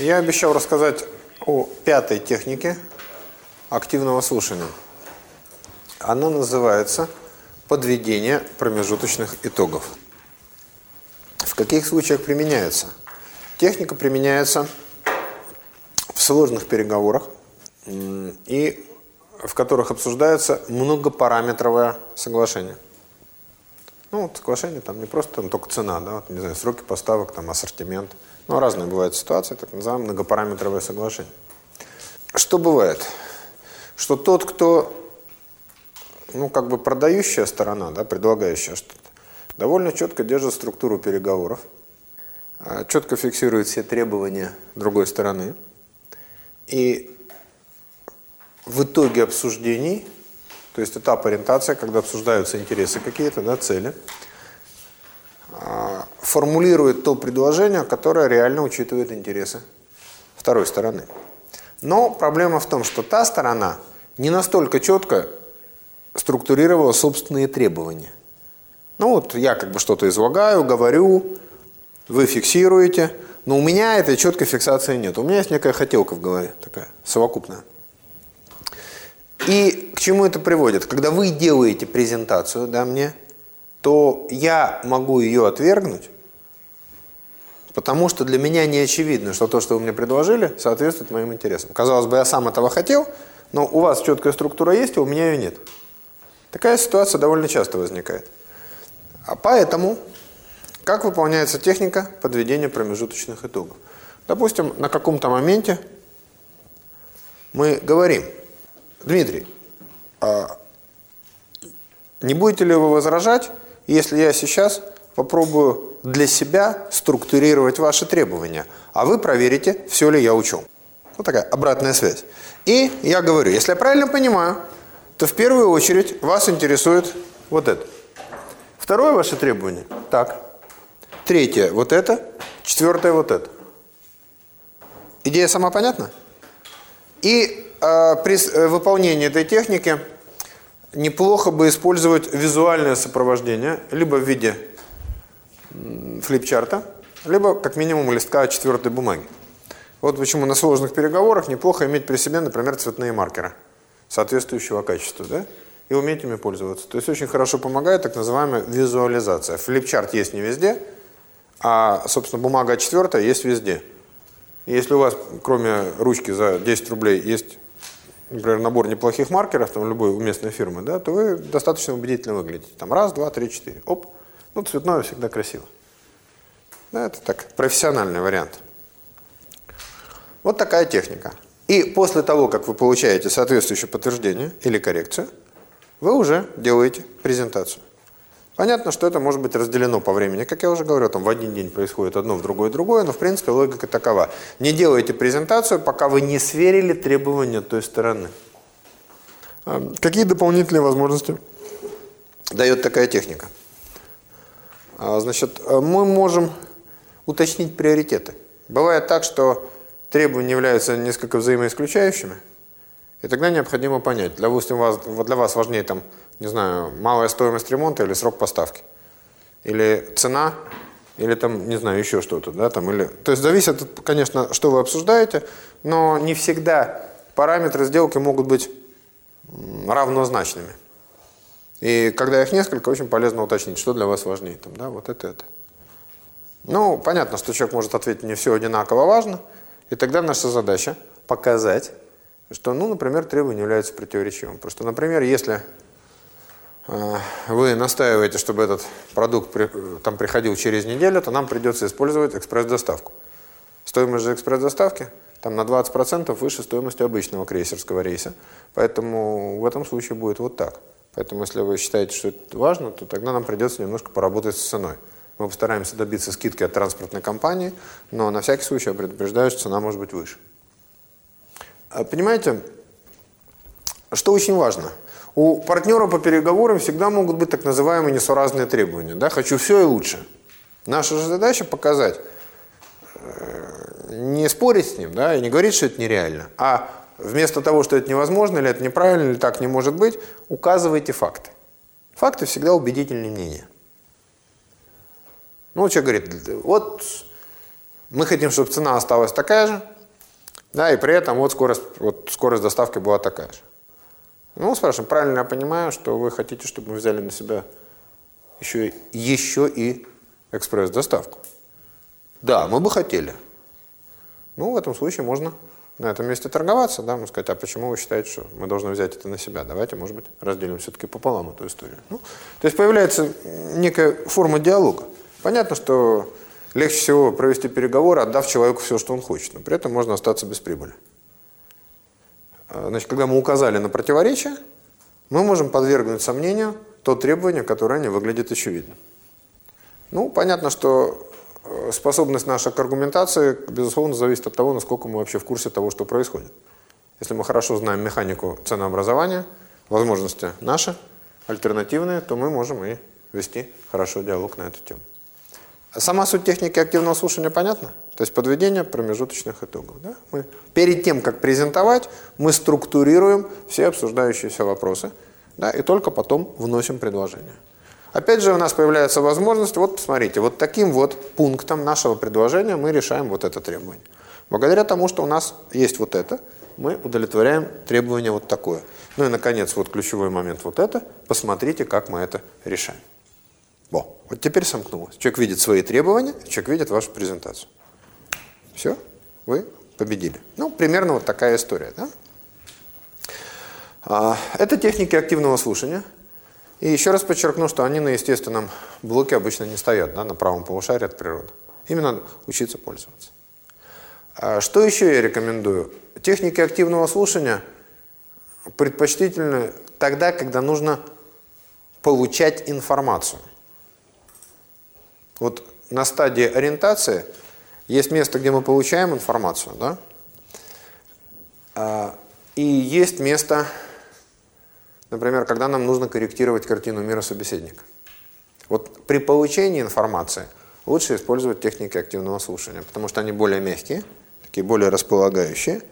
Я обещал рассказать о пятой технике активного слушания. Она называется подведение промежуточных итогов. В каких случаях применяется? Техника применяется в сложных переговорах и в которых обсуждается многопараметровое соглашение. Ну, вот соглашение там не просто там только цена, да, вот, не знаю, сроки поставок, там ассортимент. Ну, разные бывают ситуации, так называемое многопараметровое соглашение. Что бывает? Что тот, кто, ну, как бы продающая сторона, да, предлагающая что-то, довольно четко держит структуру переговоров, а, четко фиксирует все требования другой стороны. И в итоге обсуждений то есть этап ориентации, когда обсуждаются интересы какие-то, да, цели, формулирует то предложение, которое реально учитывает интересы второй стороны. Но проблема в том, что та сторона не настолько четко структурировала собственные требования. Ну вот я как бы что-то излагаю, говорю, вы фиксируете, но у меня этой четкой фиксации нет. У меня есть некая хотелка в голове, такая совокупная. И к чему это приводит? Когда вы делаете презентацию да, мне, то я могу ее отвергнуть, потому что для меня не очевидно, что то, что вы мне предложили, соответствует моим интересам. Казалось бы, я сам этого хотел, но у вас четкая структура есть, а у меня ее нет. Такая ситуация довольно часто возникает. А поэтому, как выполняется техника подведения промежуточных итогов? Допустим, на каком-то моменте мы говорим – Дмитрий, а не будете ли вы возражать, если я сейчас попробую для себя структурировать ваши требования, а вы проверите, все ли я учел? Вот такая обратная связь. И я говорю, если я правильно понимаю, то в первую очередь вас интересует вот это. Второе ваше требование – так. Третье – вот это. Четвертое – вот это. Идея сама понятна? И а, при э, выполнении этой техники неплохо бы использовать визуальное сопровождение, либо в виде флипчарта, либо как минимум листка четвертой бумаги. Вот почему на сложных переговорах неплохо иметь при себе, например, цветные маркеры соответствующего качества, да? И уметь ими пользоваться. То есть очень хорошо помогает так называемая визуализация. Флипчарт есть не везде, а, собственно, бумага четвертая есть везде. И если у вас, кроме ручки за 10 рублей, есть например, набор неплохих маркеров, там любой у местной фирмы, да, то вы достаточно убедительно выглядите. Там раз, два, три, четыре. Оп. Ну, цветное всегда красиво. Да, это так, профессиональный вариант. Вот такая техника. И после того, как вы получаете соответствующее подтверждение или коррекцию, вы уже делаете презентацию. Понятно, что это может быть разделено по времени. Как я уже говорил, там в один день происходит одно, в другой другое, но в принципе логика такова. Не делайте презентацию, пока вы не сверили требования той стороны. А какие дополнительные возможности дает такая техника? А, значит, мы можем уточнить приоритеты. Бывает так, что требования являются несколько взаимоисключающими, и тогда необходимо понять, для, вас, для вас важнее там не знаю, малая стоимость ремонта или срок поставки. Или цена, или там, не знаю, еще что-то, да, там, или... То есть зависит, конечно, что вы обсуждаете, но не всегда параметры сделки могут быть равнозначными. И когда их несколько, очень полезно уточнить, что для вас важнее, там, да, вот это, это. Ну, понятно, что человек может ответить, не все одинаково важно, и тогда наша задача показать, что, ну, например, требования являются противоречивым. Просто, например, если а, вы настаиваете, чтобы этот продукт там приходил через неделю, то нам придется использовать экспресс-доставку. Стоимость же экспресс-доставки там на 20% выше стоимости обычного крейсерского рейса. Поэтому в этом случае будет вот так. Поэтому если вы считаете, что это важно, то тогда нам придется немножко поработать с ценой. Мы постараемся добиться скидки от транспортной компании, но на всякий случай я предупреждаю, что цена может быть выше. А, понимаете, что очень важно – у партнера по переговорам всегда могут быть так называемые несоразные требования. Да? Хочу все и лучше. Наша же задача показать, э, не спорить с ним, да, и не говорить, что это нереально, а вместо того, что это невозможно, или это неправильно, или так не может быть, указывайте факты. Факты всегда убедительнее мнения. Ну, человек говорит, вот Мы хотим, чтобы цена осталась такая же, да, и при этом вот скорость, вот скорость доставки была такая же. Ну, спрашиваем, правильно я понимаю, что вы хотите, чтобы мы взяли на себя еще, еще и экспресс-доставку? Да, мы бы хотели. Ну, в этом случае можно на этом месте торговаться, да, можно сказать, а почему вы считаете, что мы должны взять это на себя? Давайте, может быть, разделим все-таки пополам эту историю. Ну, то есть появляется некая форма диалога. Понятно, что легче всего провести переговоры, отдав человеку все, что он хочет, но при этом можно остаться без прибыли. А, значит, когда мы указали на противоречие, мы можем подвергнуть сомнению то требование, которое не выглядит очевидным. Ну, понятно, что э, способность наша к аргументации, безусловно, зависит от того, насколько мы вообще в курсе того, что происходит. Если мы хорошо знаем механику ценообразования, возможности наши, альтернативные, то мы можем и вести хорошо диалог на эту тему. Сама суть техники активного слушания понятна? То есть подведение промежуточных итогов. Да? Мы перед тем, как презентовать, мы структурируем все обсуждающиеся вопросы, да, и только потом вносим предложение. Опять же у нас появляется возможность, вот посмотрите, вот таким вот пунктом нашего предложения мы решаем вот это требование. Благодаря тому, что у нас есть вот это, мы удовлетворяем требование вот такое. Ну и, наконец, вот ключевой момент вот это. Посмотрите, как мы это решаем. Во, вот теперь сомкнулось. Человек видит свои требования, человек видит вашу презентацию. Все, вы победили. Ну, примерно вот такая история. Да? А, это техники активного слушания. И еще раз подчеркну, что они на естественном блоке обычно не стоят, да, на правом полушарии от природы. Именно учиться пользоваться. А что еще я рекомендую? Техники активного слушания предпочтительны тогда, когда нужно получать информацию. Вот на стадии ориентации есть место, где мы получаем информацию, да? А, и есть место, например, когда нам нужно корректировать картину мира собеседника. Вот при получении информации лучше использовать техники активного слушания, потому что они более мягкие, такие более располагающие,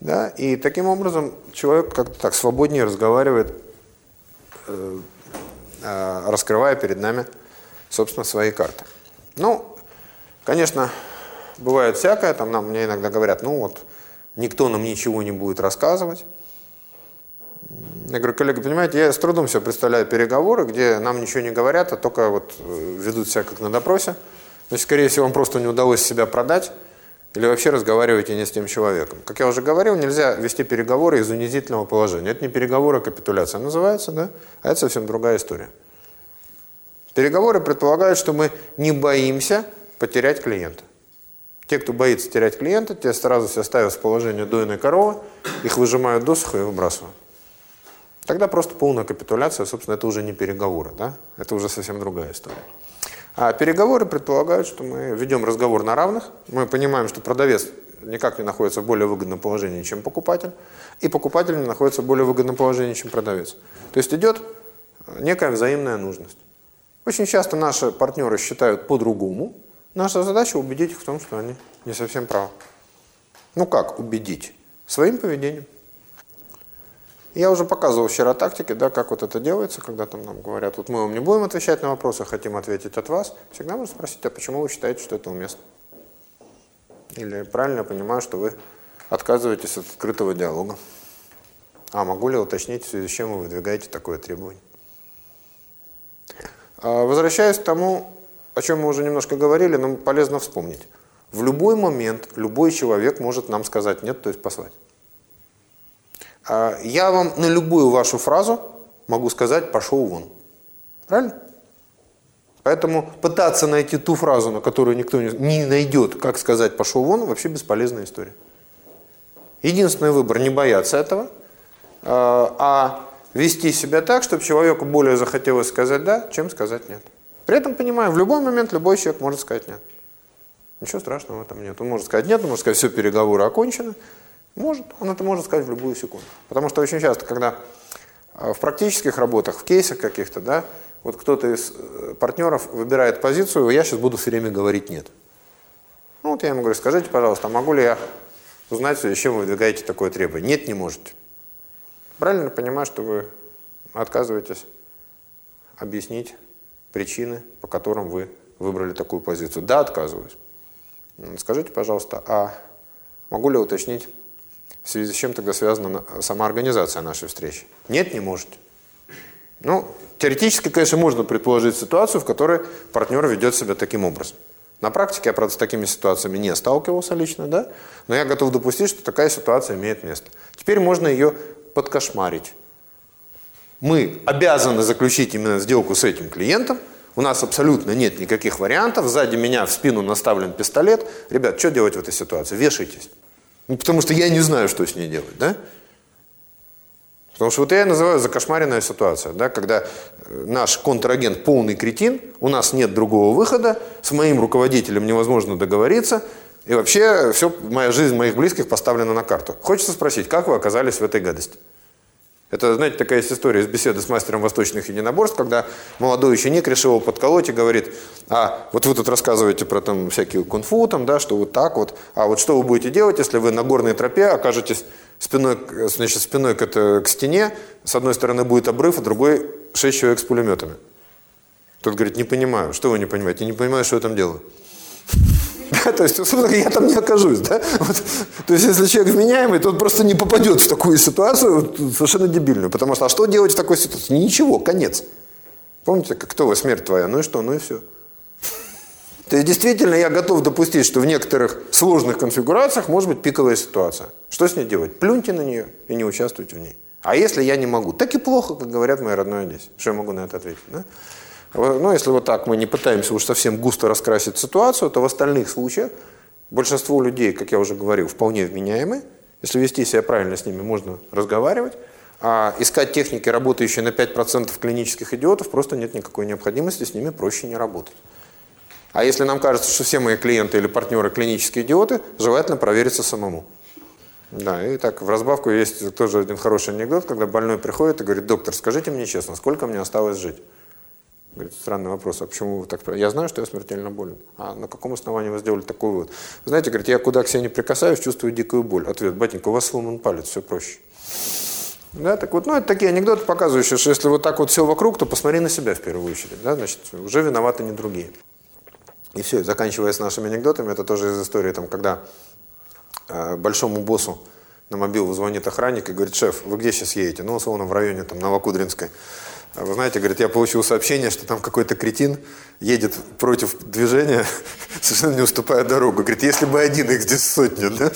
да, и таким образом человек как-то так свободнее разговаривает, э, э, раскрывая перед нами собственно, свои карты. Ну, конечно, бывает всякое, там нам мне иногда говорят, ну вот, никто нам ничего не будет рассказывать. Я говорю, коллега, понимаете, я с трудом себе представляю переговоры, где нам ничего не говорят, а только вот э, ведут себя как на допросе. Значит, скорее всего, вам просто не удалось себя продать, или вообще разговариваете не с тем человеком. Как я уже говорил, нельзя вести переговоры из унизительного положения. Это не переговоры, а капитуляция называется, да? А это совсем другая история. Переговоры предполагают, что мы не боимся потерять клиента. Те, кто боится терять клиента, те сразу себя ставят в положение дойной коровы, их выжимают досуха и выбрасывают. Тогда просто полная капитуляция, собственно, это уже не переговоры, да? Это уже совсем другая история. А переговоры предполагают, что мы ведем разговор на равных, мы понимаем, что продавец никак не находится в более выгодном положении, чем покупатель, и покупатель не находится в более выгодном положении, чем продавец. То есть идет некая взаимная нужность. Очень часто наши партнеры считают по-другому. Наша задача убедить их в том, что они не совсем правы. Ну как убедить? Своим поведением. Я уже показывал вчера тактики, да, как вот это делается, когда там нам говорят, вот мы вам не будем отвечать на вопросы, хотим ответить от вас. Всегда можно спросить, а почему вы считаете, что это уместно? Или правильно понимаю, что вы отказываетесь от открытого диалога. А могу ли уточнить, в связи с чем вы выдвигаете такое требование? А, возвращаясь к тому, о чем мы уже немножко говорили, нам полезно вспомнить. В любой момент любой человек может нам сказать «нет», то есть послать. А, я вам на любую вашу фразу могу сказать «пошел вон». Правильно? Поэтому пытаться найти ту фразу, на которую никто не найдет, как сказать «пошел вон», вообще бесполезная история. Единственный выбор – не бояться этого, а, а вести себя так, чтобы человеку более захотелось сказать «да», чем сказать «нет». При этом, понимаю, в любой момент любой человек может сказать «нет». Ничего страшного в этом нет. Он может сказать «нет», он может сказать «все, переговоры окончены». Может, он это может сказать в любую секунду. Потому что очень часто, когда а, в практических работах, в кейсах каких-то, да, вот кто-то из э, партнеров выбирает позицию, я сейчас буду все время говорить «нет». Ну вот я ему говорю, скажите, пожалуйста, могу ли я узнать, зачем вы выдвигаете такое требование? Нет, не можете. Правильно понимаю, что вы отказываетесь объяснить причины, по которым вы выбрали такую позицию? Да, отказываюсь. Скажите, пожалуйста, а могу ли уточнить, в связи с чем тогда связана сама организация нашей встречи? Нет, не можете. Ну, теоретически, конечно, можно предположить ситуацию, в которой партнер ведет себя таким образом. На практике я, правда, с такими ситуациями не сталкивался лично, да, но я готов допустить, что такая ситуация имеет место. Теперь можно ее подкошмарить. Мы обязаны заключить именно сделку с этим клиентом, у нас абсолютно нет никаких вариантов, сзади меня в спину наставлен пистолет. Ребят, что делать в этой ситуации? Вешайтесь. Ну, потому что я не знаю, что с ней делать, да? Потому что вот я называю закошмаренная ситуация, да, когда э, наш контрагент полный кретин, у нас нет другого выхода, с моим руководителем невозможно договориться, и вообще все, моя жизнь моих близких поставлена на карту. Хочется спросить, как вы оказались в этой гадости? Это, знаете, такая есть история из беседы с мастером восточных единоборств, когда молодой ученик решил подколоть и говорит, а вот вы тут рассказываете про там всякие кунг-фу, там, да, что вот так вот, а вот что вы будете делать, если вы на горной тропе окажетесь спиной, значит, спиной к, это, к стене, с одной стороны будет обрыв, а другой шесть человек с пулеметами. Тот говорит, не понимаю, что вы не понимаете, не понимаю, что я там делаю. Да, то есть, я там не окажусь, да? Вот, то есть, если человек вменяемый, то он просто не попадет в такую ситуацию совершенно дебильную. Потому что, а что делать в такой ситуации? Ничего, конец. Помните, как кто вы, смерть твоя? Ну и что, ну и все. То есть, действительно, я готов допустить, что в некоторых сложных конфигурациях может быть пиковая ситуация. Что с ней делать? Плюньте на нее и не участвуйте в ней. А если я не могу? Так и плохо, как говорят мои родной Одессе. Что я могу на это ответить? Да? Ну, если вот так мы не пытаемся уж совсем густо раскрасить ситуацию, то в остальных случаях большинство людей, как я уже говорил, вполне вменяемы. Если вести себя правильно с ними, можно разговаривать. А искать техники, работающие на 5% клинических идиотов, просто нет никакой необходимости, с ними проще не работать. А если нам кажется, что все мои клиенты или партнеры клинические идиоты, желательно провериться самому. Да, и так в разбавку есть тоже один хороший анекдот, когда больной приходит и говорит, доктор, скажите мне честно, сколько мне осталось жить? Говорит, странный вопрос, а почему вы так... Я знаю, что я смертельно болен. А на каком основании вы сделали такой вывод? Вы знаете, говорит, я куда к себе не прикасаюсь, чувствую дикую боль. Ответ, батенька, у вас сломан палец, все проще. Да, так вот, ну, это такие анекдоты, показывающие, что если вот так вот все вокруг, то посмотри на себя в первую очередь, да, значит, уже виноваты не другие. И все, заканчивая с нашими анекдотами, это тоже из истории, там, когда э, большому боссу на мобилу звонит охранник и говорит, шеф, вы где сейчас едете? Ну, условно, в районе, там, Новокудринской. А вы знаете, говорит, я получил сообщение, что там какой-то кретин едет против движения, совершенно не уступая дорогу. Говорит, если бы один, их здесь сотни, да?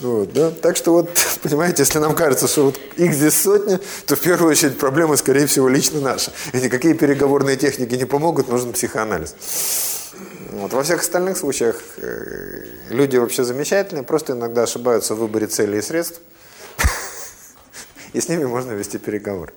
Вот, да? Так что вот, понимаете, если нам кажется, что вот их здесь сотни, то в первую очередь проблема, скорее всего, лично наша. И никакие переговорные техники не помогут, нужен психоанализ. Вот. Во всех остальных случаях э, люди вообще замечательные, просто иногда ошибаются в выборе целей и средств и с ними можно вести переговоры.